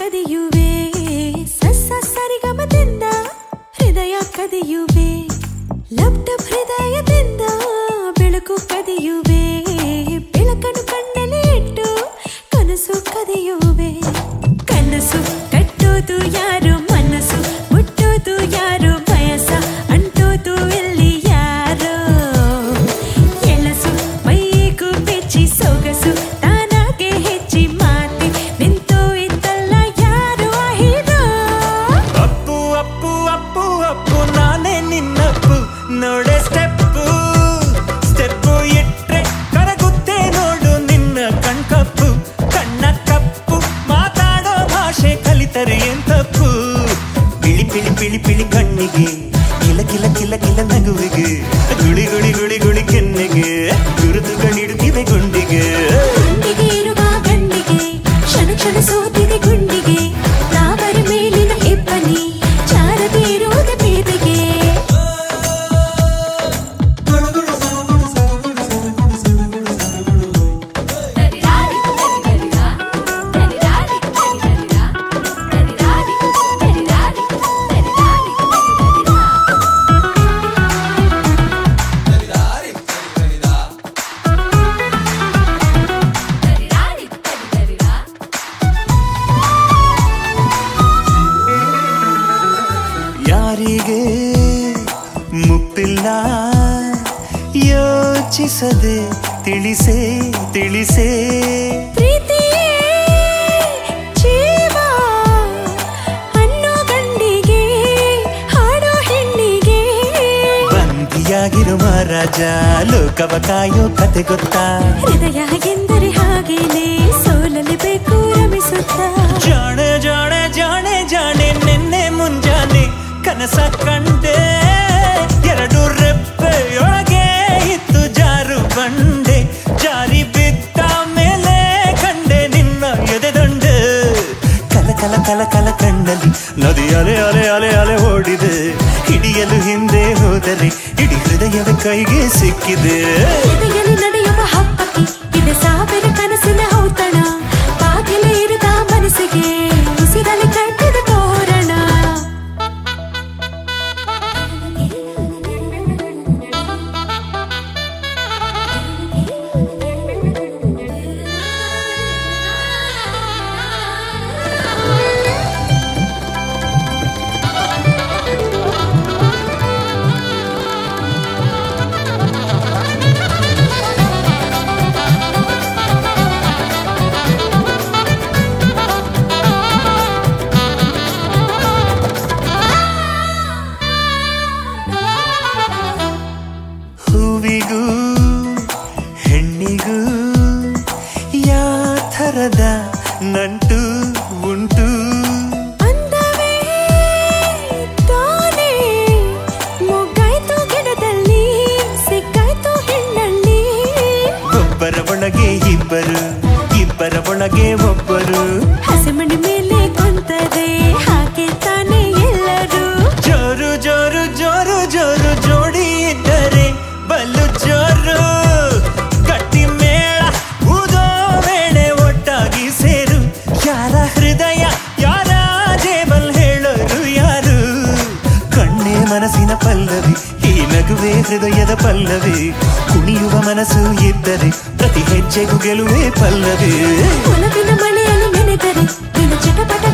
ಕದಿಯುವೆ ಸಸ್ಸ ಸರಿಗಮದಿಂದ ಹೃದಯ ಕದಿಯುವೆ ಲಪ್ಟ ಹೃದಯದ கில கில கில கில நகுவுகு குளி குளி குளி குளி கென்னுகு குருது கணி ಇಲ್ಲ. ಯೋಚಿಸದೆ ತಿಳಿಸೇ ತಿಳಿಸೇ. ರಾಜ ಲೋಕವ ಕಾಯೋ ಕತೆ ಗೊತ್ತಾ? ಹೃದಯ ಎಂದರೆ ಹಾಗೇನೆ ಸೋಲಲಿ ಬೇಕು ರಮಿಸುತ್ತ. ಜಾಣೆ ಜಾಣೆ ಜಾಣೆ ಜಾಣೆ ನಿನ್ನೆ ಮುಂಜಾನೆ ಕನಸ ಕಂಡೇ. ನದಿ ಅಲೆ ಅಲೆ ಅಲೆ ಅಲೆ ಓಡಿದೆ. ಹಿಡಿಯಲು ಹಿಂದೆ ಹೋದರೆ ಇಡೀ ಹೃದಯದ ಕೈಗೆ ಸಿಕ್ಕಿದೆ. ಗೆಲುವೆ ಹೃದಯದ ಪಲ್ಲವೇ ಕುಣಿಯುವ ಮನಸ್ಸು ಇದ್ದರೆ ಪ್ರತಿ ಹೆಜ್ಜೆಗೂ ಗೆಲುವೆ ಪಲ್ಲವೇ ಮಳೆಯಲ್ಲಿ ನೆನೆದರೆ ಚಟಪಟ